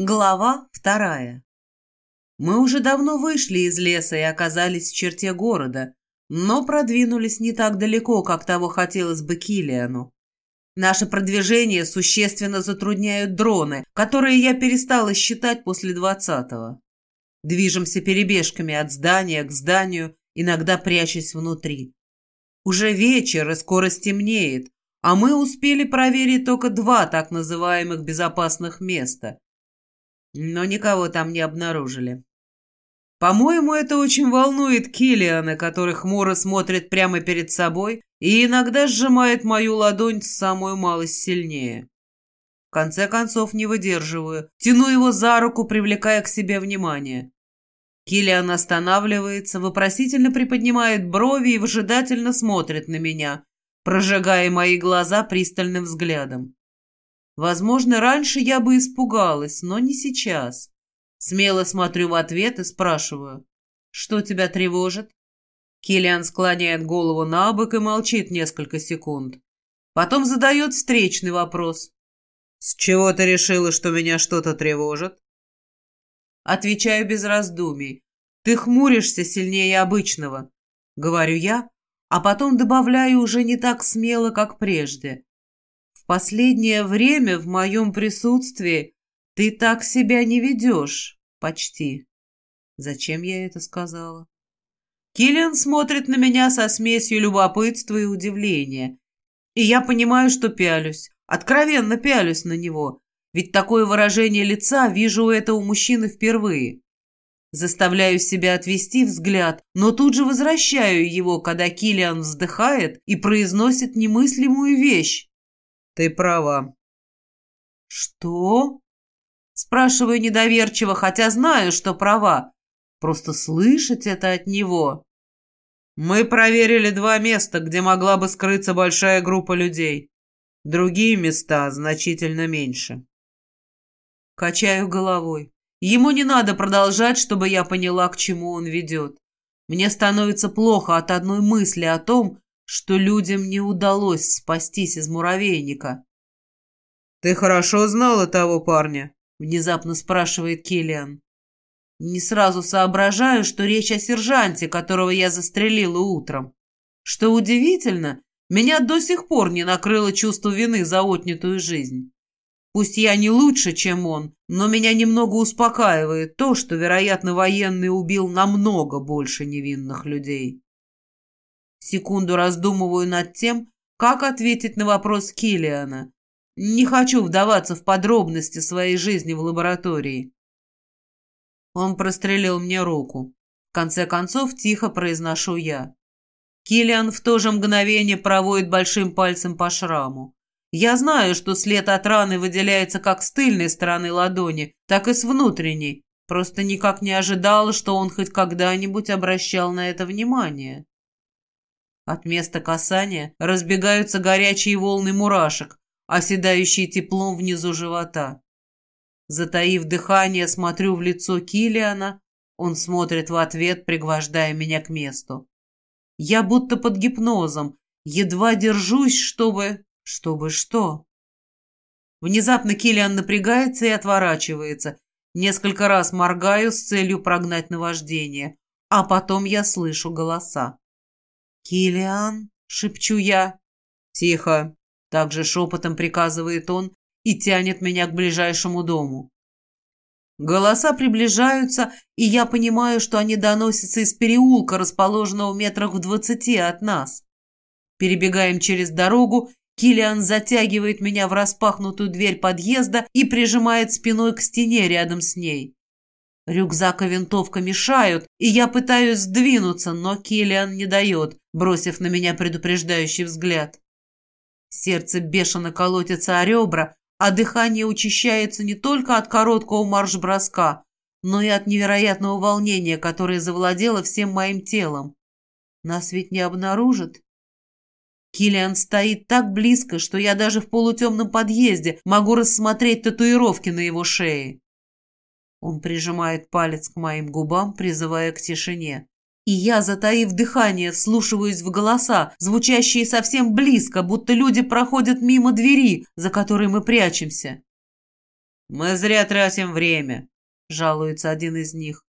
Глава вторая. Мы уже давно вышли из леса и оказались в черте города, но продвинулись не так далеко, как того хотелось бы Килиану. Наше продвижение существенно затрудняют дроны, которые я перестала считать после двадцатого. Движемся перебежками от здания к зданию, иногда прячась внутри. Уже вечер, и скоро стемнеет, а мы успели проверить только два так называемых безопасных места – но никого там не обнаружили. По-моему, это очень волнует Киллиана, который хмуро смотрит прямо перед собой и иногда сжимает мою ладонь самую малость сильнее. В конце концов не выдерживаю, тяну его за руку, привлекая к себе внимание. Киллиан останавливается, вопросительно приподнимает брови и выжидательно смотрит на меня, прожигая мои глаза пристальным взглядом. Возможно, раньше я бы испугалась, но не сейчас. Смело смотрю в ответ и спрашиваю, что тебя тревожит? Киллиан склоняет голову на бок и молчит несколько секунд. Потом задает встречный вопрос. «С чего ты решила, что меня что-то тревожит?» Отвечаю без раздумий. «Ты хмуришься сильнее обычного», — говорю я, а потом добавляю уже не так смело, как прежде последнее время в моем присутствии ты так себя не ведешь. Почти. Зачем я это сказала? Киллиан смотрит на меня со смесью любопытства и удивления. И я понимаю, что пялюсь. Откровенно пялюсь на него. Ведь такое выражение лица вижу у этого мужчины впервые. Заставляю себя отвести взгляд, но тут же возвращаю его, когда Киллиан вздыхает и произносит немыслимую вещь. Ты права. Что? Спрашиваю недоверчиво, хотя знаю, что права. Просто слышать это от него. Мы проверили два места, где могла бы скрыться большая группа людей. Другие места значительно меньше. Качаю головой. Ему не надо продолжать, чтобы я поняла, к чему он ведет. Мне становится плохо от одной мысли о том, что людям не удалось спастись из муравейника. «Ты хорошо знала того парня?» — внезапно спрашивает Киллиан. Не сразу соображаю, что речь о сержанте, которого я застрелила утром. Что удивительно, меня до сих пор не накрыло чувство вины за отнятую жизнь. Пусть я не лучше, чем он, но меня немного успокаивает то, что, вероятно, военный убил намного больше невинных людей. Секунду раздумываю над тем, как ответить на вопрос Килиана. Не хочу вдаваться в подробности своей жизни в лаборатории. Он прострелил мне руку. В конце концов, тихо произношу я. Килиан в то же мгновение проводит большим пальцем по шраму. Я знаю, что след от раны выделяется как с тыльной стороны ладони, так и с внутренней. Просто никак не ожидала, что он хоть когда-нибудь обращал на это внимание. От места касания разбегаются горячие волны мурашек, оседающие теплом внизу живота. Затаив дыхание, смотрю в лицо Килиана. Он смотрит в ответ, пригвождая меня к месту. Я будто под гипнозом, едва держусь, чтобы... Чтобы что? Внезапно Килиан напрягается и отворачивается. Несколько раз моргаю с целью прогнать наваждение, а потом я слышу голоса. «Киллиан?» — шепчу я. «Тихо!» — также шепотом приказывает он и тянет меня к ближайшему дому. Голоса приближаются, и я понимаю, что они доносятся из переулка, расположенного метрах в двадцати от нас. Перебегаем через дорогу, Килиан затягивает меня в распахнутую дверь подъезда и прижимает спиной к стене рядом с ней. Рюкзак и винтовка мешают, и я пытаюсь сдвинуться, но Киллиан не дает, бросив на меня предупреждающий взгляд. Сердце бешено колотится о ребра, а дыхание учащается не только от короткого марш-броска, но и от невероятного волнения, которое завладело всем моим телом. Нас ведь не обнаружат? Киллиан стоит так близко, что я даже в полутемном подъезде могу рассмотреть татуировки на его шее. Он прижимает палец к моим губам, призывая к тишине. И я, затаив дыхание, вслушиваюсь в голоса, звучащие совсем близко, будто люди проходят мимо двери, за которой мы прячемся. Мы зря тратим время, жалуется один из них.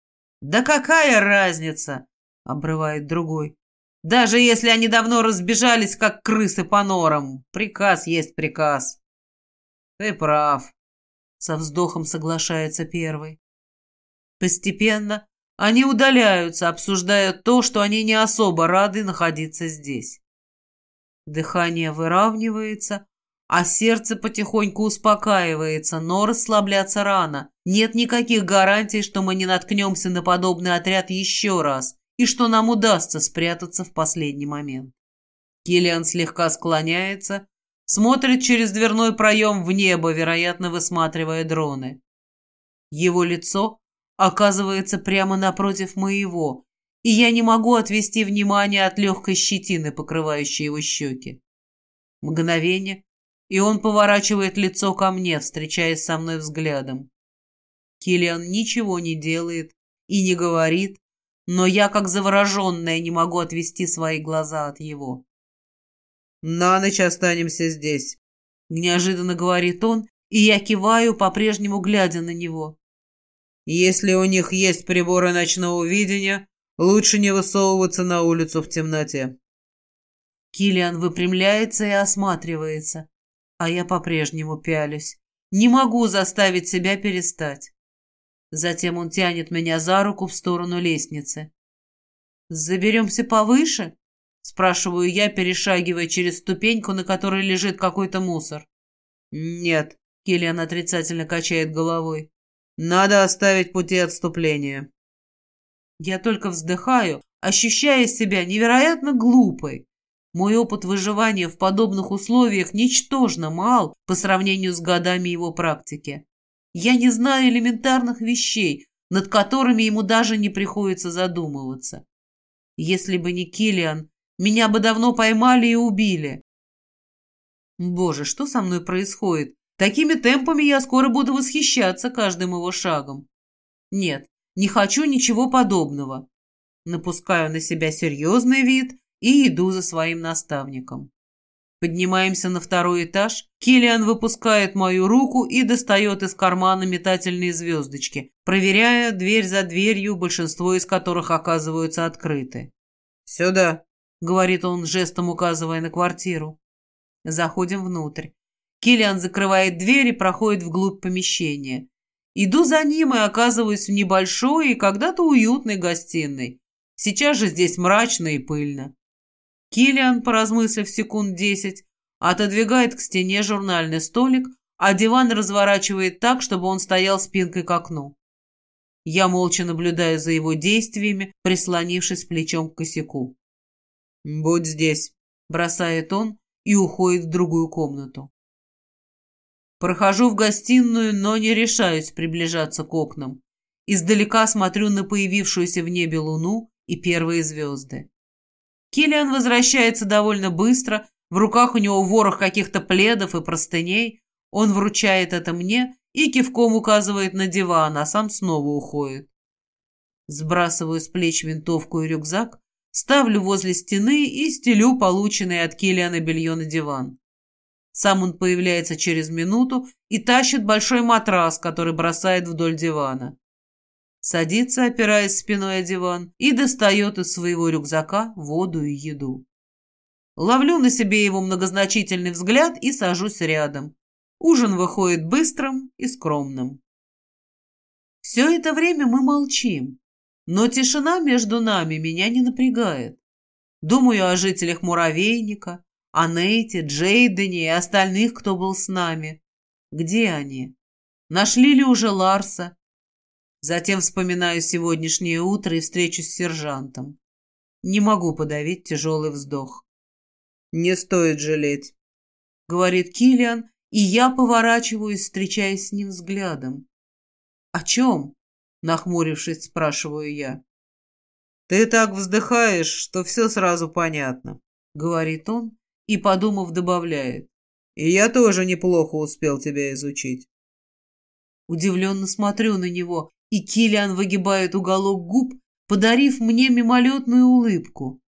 Да какая разница, обрывает другой. Даже если они давно разбежались, как крысы по норам, приказ есть приказ. Ты прав, со вздохом соглашается первый. Постепенно они удаляются, обсуждая то, что они не особо рады находиться здесь. Дыхание выравнивается, а сердце потихоньку успокаивается, но расслабляться рано. Нет никаких гарантий, что мы не наткнемся на подобный отряд еще раз и что нам удастся спрятаться в последний момент. Киллиан слегка склоняется, смотрит через дверной проем в небо, вероятно, высматривая дроны. Его лицо оказывается прямо напротив моего, и я не могу отвести внимание от легкой щетины, покрывающей его щеки. Мгновение, и он поворачивает лицо ко мне, встречаясь со мной взглядом. Киллиан ничего не делает и не говорит, но я, как завороженная, не могу отвести свои глаза от его. «На ночь останемся здесь», — неожиданно говорит он, и я киваю, по-прежнему глядя на него. Если у них есть приборы ночного видения, лучше не высовываться на улицу в темноте. Килиан выпрямляется и осматривается, а я по-прежнему пялюсь. Не могу заставить себя перестать. Затем он тянет меня за руку в сторону лестницы. «Заберемся повыше?» — спрашиваю я, перешагивая через ступеньку, на которой лежит какой-то мусор. «Нет», — Киллиан отрицательно качает головой. Надо оставить пути отступления. Я только вздыхаю, ощущая себя невероятно глупой. Мой опыт выживания в подобных условиях ничтожно мал по сравнению с годами его практики. Я не знаю элементарных вещей, над которыми ему даже не приходится задумываться. Если бы не Килиан, меня бы давно поймали и убили. Боже, что со мной происходит? Такими темпами я скоро буду восхищаться каждым его шагом. Нет, не хочу ничего подобного. Напускаю на себя серьезный вид и иду за своим наставником. Поднимаемся на второй этаж. Киллиан выпускает мою руку и достает из кармана метательные звездочки, проверяя дверь за дверью, большинство из которых оказываются открыты. «Сюда», — говорит он, жестом указывая на квартиру. Заходим внутрь. Киллиан закрывает дверь и проходит вглубь помещения. Иду за ним и оказываюсь в небольшой и когда-то уютной гостиной. Сейчас же здесь мрачно и пыльно. Киллиан, поразмыслив секунд десять, отодвигает к стене журнальный столик, а диван разворачивает так, чтобы он стоял спинкой к окну. Я молча наблюдаю за его действиями, прислонившись плечом к косяку. «Будь здесь», — бросает он и уходит в другую комнату. Прохожу в гостиную, но не решаюсь приближаться к окнам. Издалека смотрю на появившуюся в небе луну и первые звезды. Киллиан возвращается довольно быстро, в руках у него ворох каких-то пледов и простыней. Он вручает это мне и кивком указывает на диван, а сам снова уходит. Сбрасываю с плеч винтовку и рюкзак, ставлю возле стены и стелю полученное от Киллиана белье на диван. Сам он появляется через минуту и тащит большой матрас, который бросает вдоль дивана. Садится, опираясь спиной о диван, и достает из своего рюкзака воду и еду. Ловлю на себе его многозначительный взгляд и сажусь рядом. Ужин выходит быстрым и скромным. Все это время мы молчим, но тишина между нами меня не напрягает. Думаю о жителях муравейника, о Нейте, Джейдене и остальных, кто был с нами. Где они? Нашли ли уже Ларса? Затем вспоминаю сегодняшнее утро и встречу с сержантом. Не могу подавить тяжелый вздох. «Не стоит жалеть», — говорит Килиан, и я поворачиваюсь, встречаясь с ним взглядом. «О чем?» — нахмурившись, спрашиваю я. «Ты так вздыхаешь, что все сразу понятно», — говорит он и, подумав, добавляет. «И я тоже неплохо успел тебя изучить». Удивленно смотрю на него, и Килиан выгибает уголок губ, подарив мне мимолетную улыбку.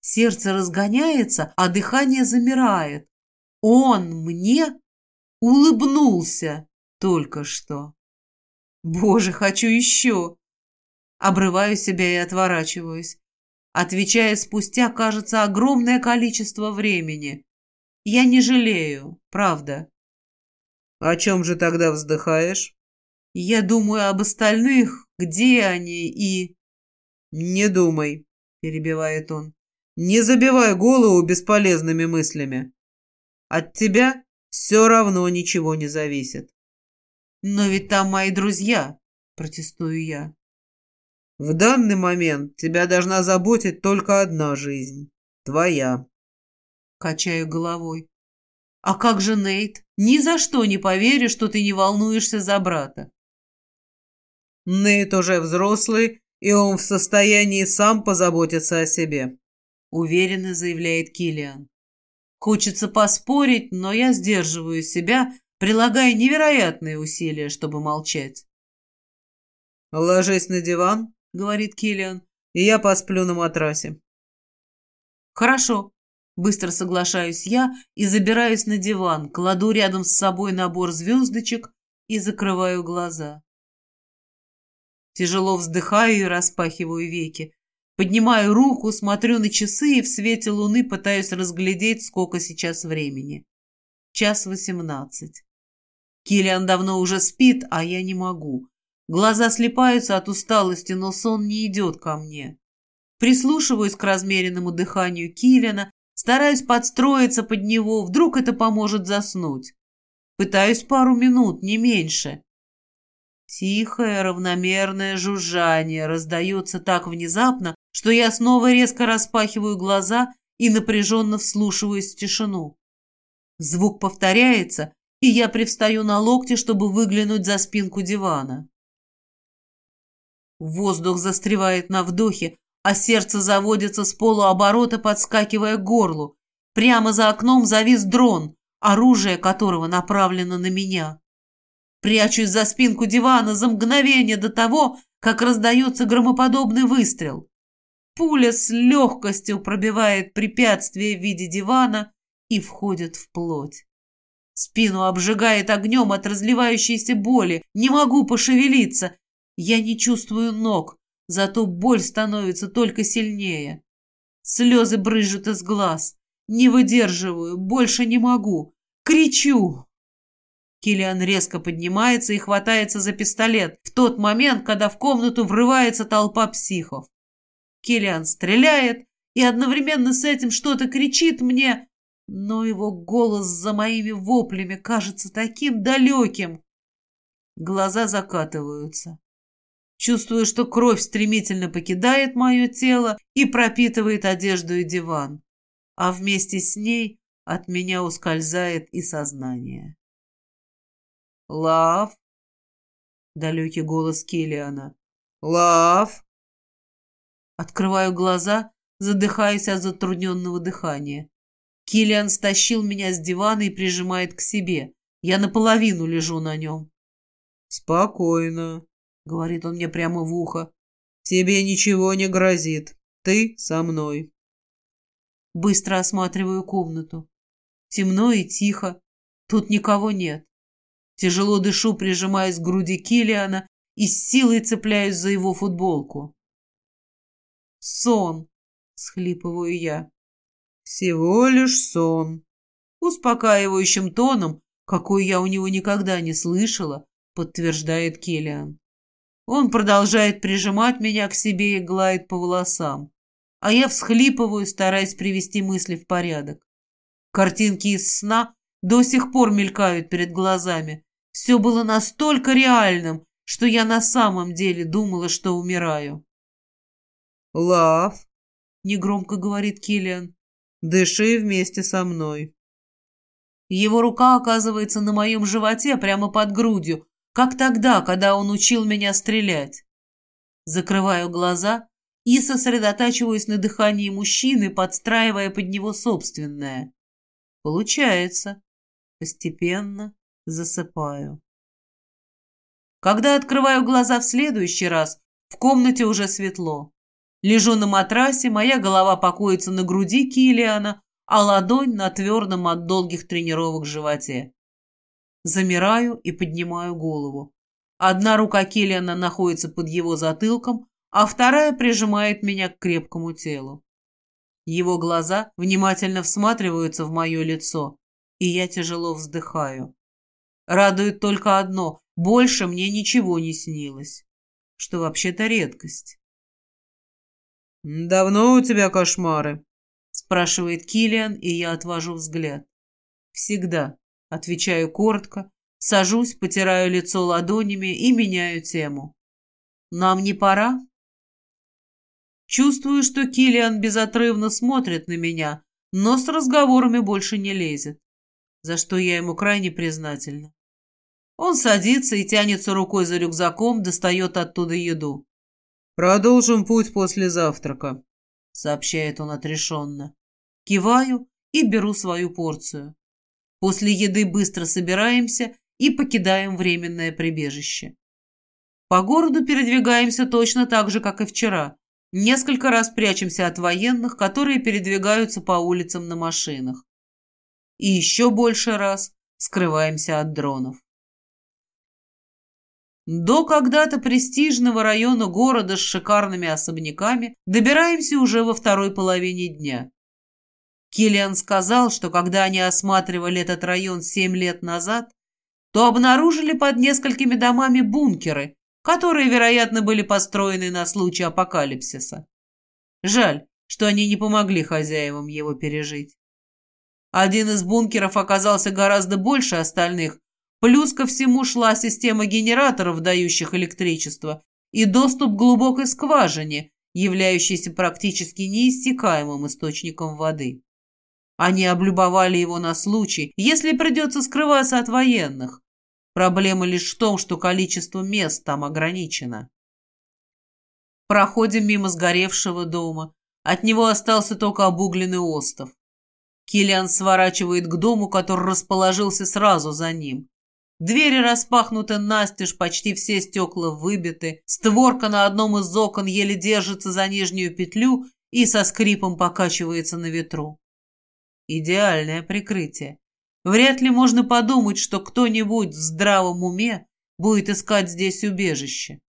Сердце разгоняется, а дыхание замирает. Он мне улыбнулся. Только что. Боже, хочу еще. Обрываю себя и отворачиваюсь. Отвечая спустя, кажется, огромное количество времени. Я не жалею, правда. О чем же тогда вздыхаешь? Я думаю об остальных, где они и... Не думай, перебивает он. Не забивай голову бесполезными мыслями. От тебя все равно ничего не зависит. Но ведь там мои друзья, протестую я. В данный момент тебя должна заботить только одна жизнь. Твоя. Качаю головой. А как же Нейт? Ни за что не поверю, что ты не волнуешься за брата. Нейт уже взрослый, и он в состоянии сам позаботиться о себе, уверенно заявляет Килиан. Хочется поспорить, но я сдерживаю себя, прилагая невероятные усилия, чтобы молчать. «Ложись на диван», — говорит Киллиан, — «и я посплю на матрасе». «Хорошо», — быстро соглашаюсь я и забираюсь на диван, кладу рядом с собой набор звездочек и закрываю глаза. Тяжело вздыхаю и распахиваю веки. Поднимаю руку, смотрю на часы и в свете луны пытаюсь разглядеть, сколько сейчас времени. Час восемнадцать. Киллиан давно уже спит, а я не могу. Глаза слепаются от усталости, но сон не идет ко мне. Прислушиваюсь к размеренному дыханию Киллиана, стараюсь подстроиться под него, вдруг это поможет заснуть. Пытаюсь пару минут, не меньше. Тихое, равномерное жужжание раздается так внезапно, что я снова резко распахиваю глаза и напряженно вслушиваюсь в тишину. Звук повторяется, и я привстаю на локте, чтобы выглянуть за спинку дивана. Воздух застревает на вдохе, а сердце заводится с полуоборота, подскакивая к горлу. Прямо за окном завис дрон, оружие которого направлено на меня. Прячусь за спинку дивана за мгновение до того, как раздается громоподобный выстрел. Пуля с легкостью пробивает препятствие в виде дивана и входит в плоть. Спину обжигает огнем от разливающейся боли. Не могу пошевелиться, я не чувствую ног, зато боль становится только сильнее. Слезы брызжут из глаз. Не выдерживаю, больше не могу. Кричу. Килиан резко поднимается и хватается за пистолет в тот момент, когда в комнату врывается толпа психов. Килиан стреляет и одновременно с этим что-то кричит мне, но его голос за моими воплями кажется таким далеким. Глаза закатываются. Чувствую, что кровь стремительно покидает мое тело и пропитывает одежду и диван, а вместе с ней от меня ускользает и сознание. «Лав!» — далекий голос Киллиана. «Лав!» Открываю глаза, задыхаясь от затрудненного дыхания. Киллиан стащил меня с дивана и прижимает к себе. Я наполовину лежу на нем. «Спокойно», — говорит он мне прямо в ухо. «Тебе ничего не грозит. Ты со мной». Быстро осматриваю комнату. Темно и тихо. Тут никого нет. Тяжело дышу, прижимаясь к груди Килиана и с силой цепляюсь за его футболку. «Сон!» — схлипываю я. «Всего лишь сон!» Успокаивающим тоном, какой я у него никогда не слышала, подтверждает Килиан. Он продолжает прижимать меня к себе и гладит по волосам. А я всхлипываю, стараясь привести мысли в порядок. Картинки из сна до сих пор мелькают перед глазами. Все было настолько реальным, что я на самом деле думала, что умираю. «Лав», — негромко говорит Киллиан, — «дыши вместе со мной». Его рука оказывается на моем животе прямо под грудью, как тогда, когда он учил меня стрелять. Закрываю глаза и сосредотачиваюсь на дыхании мужчины, подстраивая под него собственное. Получается. Постепенно засыпаю. Когда открываю глаза в следующий раз, в комнате уже светло. Лежу на матрасе, моя голова покоится на груди Килиана, а ладонь на твердом от долгих тренировок животе. Замираю и поднимаю голову. Одна рука Киллиана находится под его затылком, а вторая прижимает меня к крепкому телу. Его глаза внимательно всматриваются в мое лицо, и я тяжело вздыхаю. Радует только одно — больше мне ничего не снилось, что вообще-то редкость. «Давно у тебя кошмары?» — спрашивает Килиан, и я отвожу взгляд. «Всегда», — отвечаю коротко, сажусь, потираю лицо ладонями и меняю тему. «Нам не пора?» Чувствую, что Килиан безотрывно смотрит на меня, но с разговорами больше не лезет, за что я ему крайне признательна. Он садится и тянется рукой за рюкзаком, достает оттуда еду. «Продолжим путь после завтрака», — сообщает он отрешенно. Киваю и беру свою порцию. После еды быстро собираемся и покидаем временное прибежище. По городу передвигаемся точно так же, как и вчера. Несколько раз прячемся от военных, которые передвигаются по улицам на машинах. И еще больше раз скрываемся от дронов. До когда-то престижного района города с шикарными особняками добираемся уже во второй половине дня. Киллиан сказал, что когда они осматривали этот район семь лет назад, то обнаружили под несколькими домами бункеры, которые, вероятно, были построены на случай апокалипсиса. Жаль, что они не помогли хозяевам его пережить. Один из бункеров оказался гораздо больше остальных, плюс ко всему шла система генераторов, дающих электричество, и доступ к глубокой скважине, являющейся практически неиссякаемым источником воды. Они облюбовали его на случай, если придется скрываться от военных. Проблема лишь в том, что количество мест там ограничено. Проходим мимо сгоревшего дома. От него остался только обугленный остов. Киллиан сворачивает к дому, который расположился сразу за ним. Двери распахнуты настежь, почти все стекла выбиты, створка на одном из окон еле держится за нижнюю петлю и со скрипом покачивается на ветру. Идеальное прикрытие. Вряд ли можно подумать, что кто-нибудь в здравом уме будет искать здесь убежище.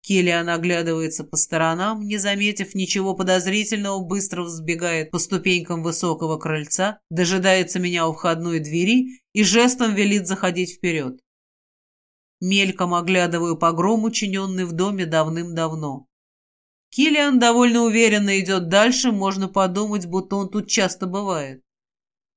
Киллиан оглядывается по сторонам, не заметив ничего подозрительного, быстро взбегает по ступенькам высокого крыльца, дожидается меня у входной двери и жестом велит заходить вперед. Мельком оглядываю погром, учиненный в доме давным-давно. Киллиан довольно уверенно идет дальше, можно подумать, будто он тут часто бывает.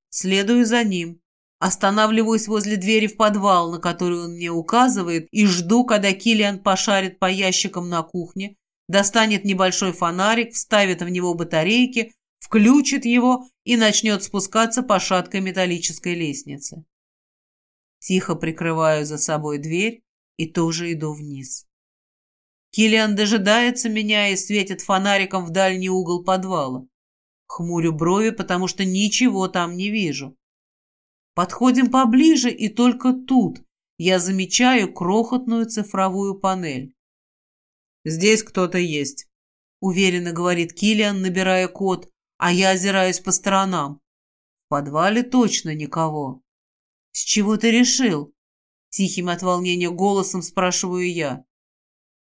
Следую за ним. Останавливаюсь возле двери в подвал, на которую он мне указывает, и жду, когда Киллиан пошарит по ящикам на кухне, достанет небольшой фонарик, вставит в него батарейки, включит его и начнет спускаться по шаткой металлической лестнице. Тихо прикрываю за собой дверь и тоже иду вниз. Киллиан дожидается меня и светит фонариком в дальний угол подвала. Хмурю брови, потому что ничего там не вижу. Подходим поближе, и только тут я замечаю крохотную цифровую панель. «Здесь кто-то есть», — уверенно говорит Киллиан, набирая код, а я озираюсь по сторонам. В подвале точно никого. «С чего ты решил?» Тихим от волнения голосом спрашиваю я.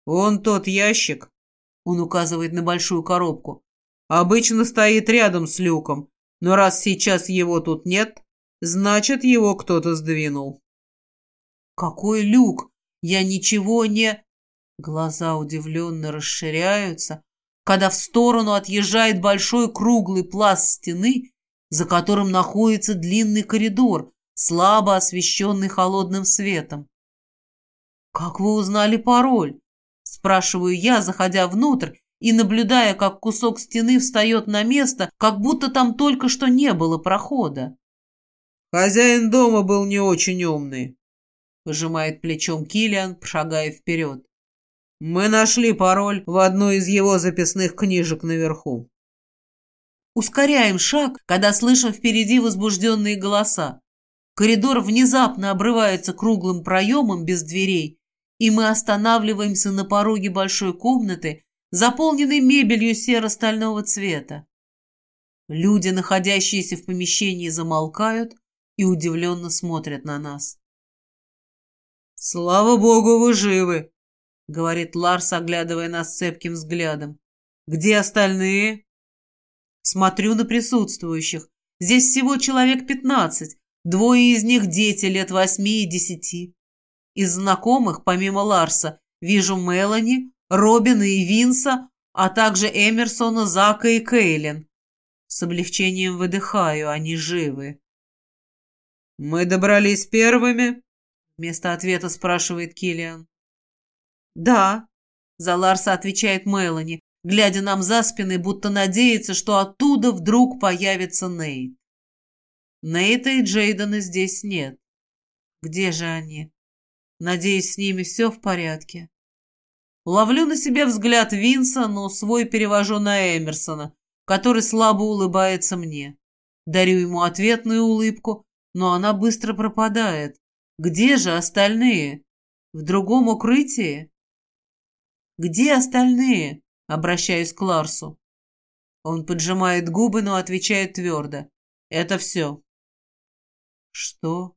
«Он тот ящик», — он указывает на большую коробку, «обычно стоит рядом с люком, но раз сейчас его тут нет, значит, его кто-то сдвинул». «Какой люк? Я ничего не...» Глаза удивленно расширяются, когда в сторону отъезжает большой круглый пласт стены, за которым находится длинный коридор, слабо освещенный холодным светом. «Как вы узнали пароль?» Спрашиваю я, заходя внутрь и наблюдая, как кусок стены встает на место, как будто там только что не было прохода. «Хозяин дома был не очень умный», — пожимает плечом Килиан, шагая вперед. «Мы нашли пароль в одной из его записных книжек наверху». Ускоряем шаг, когда слышим впереди возбужденные голоса. Коридор внезапно обрывается круглым проемом без дверей, и мы останавливаемся на пороге большой комнаты, заполненной мебелью серо-стального цвета. Люди, находящиеся в помещении, замолкают, и удивленно смотрят на нас. «Слава богу, вы живы!» — говорит Ларс, оглядывая нас цепким взглядом. «Где остальные?» Смотрю на присутствующих. Здесь всего человек пятнадцать, двое из них дети лет восьми и десяти. Из знакомых, помимо Ларса, вижу Мелани, Робина и Винса, а также Эмерсона, Зака и Кейлин. С облегчением выдыхаю, они живы. «Мы добрались первыми?» Вместо ответа спрашивает Киллиан. «Да», — за Ларса отвечает Мелани, глядя нам за спины, будто надеется, что оттуда вдруг появится Нейт. Нейта и Джейдена здесь нет. Где же они? Надеюсь, с ними все в порядке. Ловлю на себе взгляд Винса, но свой перевожу на Эмерсона, который слабо улыбается мне. Дарю ему ответную улыбку, но она быстро пропадает. Где же остальные? В другом укрытии? Где остальные? Обращаюсь к Ларсу. Он поджимает губы, но отвечает твердо. Это все. Что?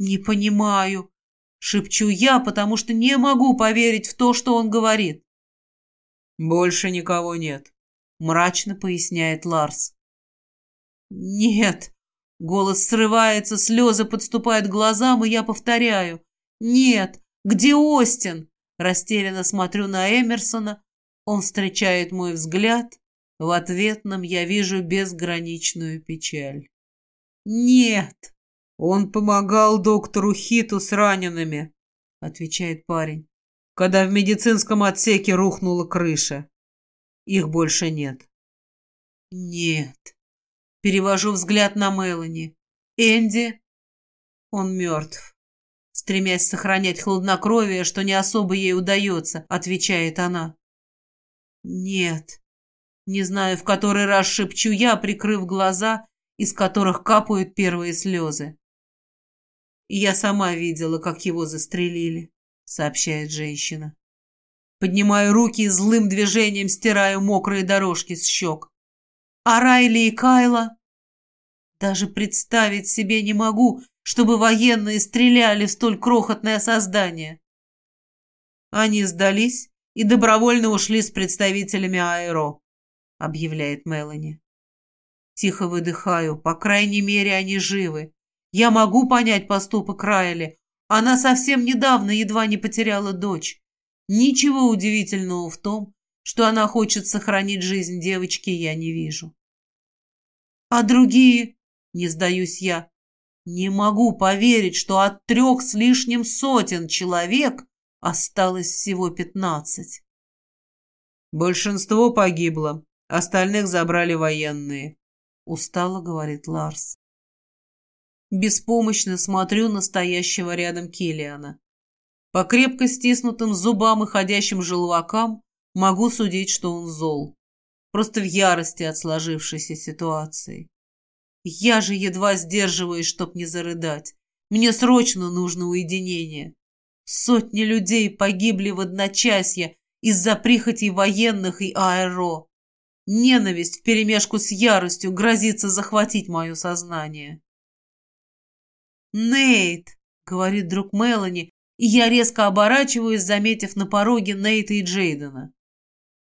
Не понимаю. Шепчу я, потому что не могу поверить в то, что он говорит. Больше никого нет, мрачно поясняет Ларс. Нет. Голос срывается, слезы подступают к глазам, и я повторяю. Нет. Где Остин? Растерянно смотрю на Эмерсона. Он встречает мой взгляд. В ответном я вижу безграничную печаль. Нет. Он помогал доктору Хиту с ранеными, отвечает парень, когда в медицинском отсеке рухнула крыша. Их больше нет. Нет. Перевожу взгляд на Мелани. Энди? Он мертв. Стремясь сохранять хладнокровие, что не особо ей удается, отвечает она. Нет. Не знаю, в который раз шепчу я, прикрыв глаза, из которых капают первые слезы. «Я сама видела, как его застрелили», — сообщает женщина. Поднимаю руки и злым движением стираю мокрые дорожки с щек. А Райли и Кайла? Даже представить себе не могу, чтобы военные стреляли в столь крохотное создание. Они сдались и добровольно ушли с представителями Аэро, объявляет Мелани. Тихо выдыхаю, по крайней мере, они живы. Я могу понять поступок Райли. Она совсем недавно едва не потеряла дочь. Ничего удивительного в том, что она хочет сохранить жизнь девочки, я не вижу. А другие? Не сдаюсь я. Не могу поверить, что от трех с лишним сотен человек осталось всего пятнадцать. Большинство погибло, остальных забрали военные. Устало говорит Ларс. Беспомощно смотрю на стоящего рядом Килиана. По крепко стиснутым зубам и ходящим желвакам могу судить, что он зол. Просто в ярости от сложившейся ситуации. Я же едва сдерживаюсь, чтоб не зарыдать. Мне срочно нужно уединение. Сотни людей погибли в одночасье из-за прихотей военных и аэро. Ненависть вперемешку с яростью грозится захватить мое сознание. «Нейт!» — говорит друг Мелани, и я резко оборачиваюсь, заметив на пороге Нейта и Джейдена.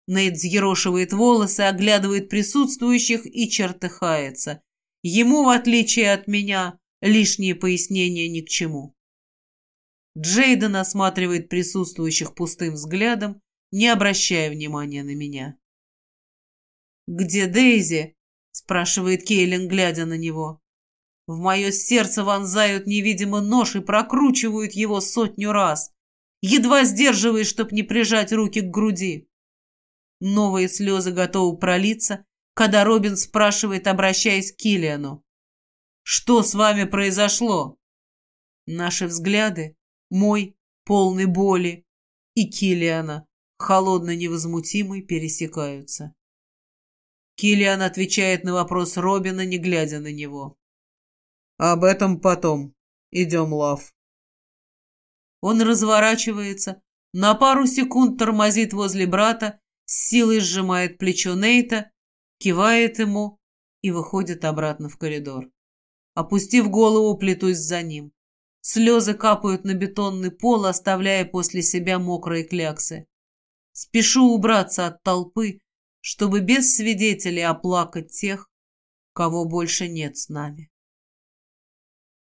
Нейт взъерошивает волосы, оглядывает присутствующих и чертыхается. Ему, в отличие от меня, лишние пояснения ни к чему. Джейден осматривает присутствующих пустым взглядом, не обращая внимания на меня. «Где Дейзи?» — спрашивает Кейлин, глядя на него. В мое сердце вонзают невидимый нож и прокручивают его сотню раз, едва сдерживаясь, чтоб не прижать руки к груди. Новые слезы готовы пролиться, когда Робин спрашивает, обращаясь к Киллиану. «Что с вами произошло?» Наши взгляды, мой, полный боли, и Киллиана, холодно-невозмутимый, пересекаются. Киллиан отвечает на вопрос Робина, не глядя на него. Об этом потом. Идем, Лав. Он разворачивается, на пару секунд тормозит возле брата, с силой сжимает плечо Нейта, кивает ему и выходит обратно в коридор. Опустив голову, плетусь за ним. Слезы капают на бетонный пол, оставляя после себя мокрые кляксы. Спешу убраться от толпы, чтобы без свидетелей оплакать тех, кого больше нет с нами.